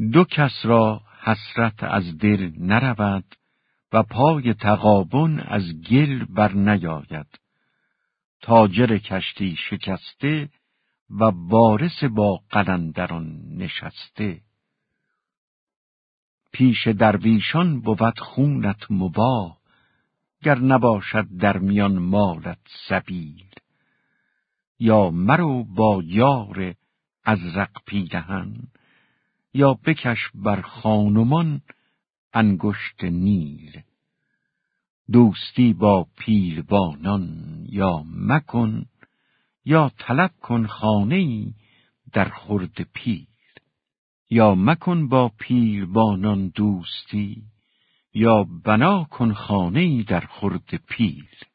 دو کس را حسرت از دل نرود و پای تقابن از گل بر نیاید. تاجر کشتی شکسته و وارث با قلندران نشسته. پیش درویشان بود خونت مباه گر نباشد در میان مالت سبیل. یا مرو با یار ازرق پیدهن یا بکش بر خانمان انگشت نیل. دوستی با پیلبانان یا مکن یا طلب کن خانه در خرد پیر یا مکن با پیلبانان دوستی یا بنا کن خانه در خرد پیر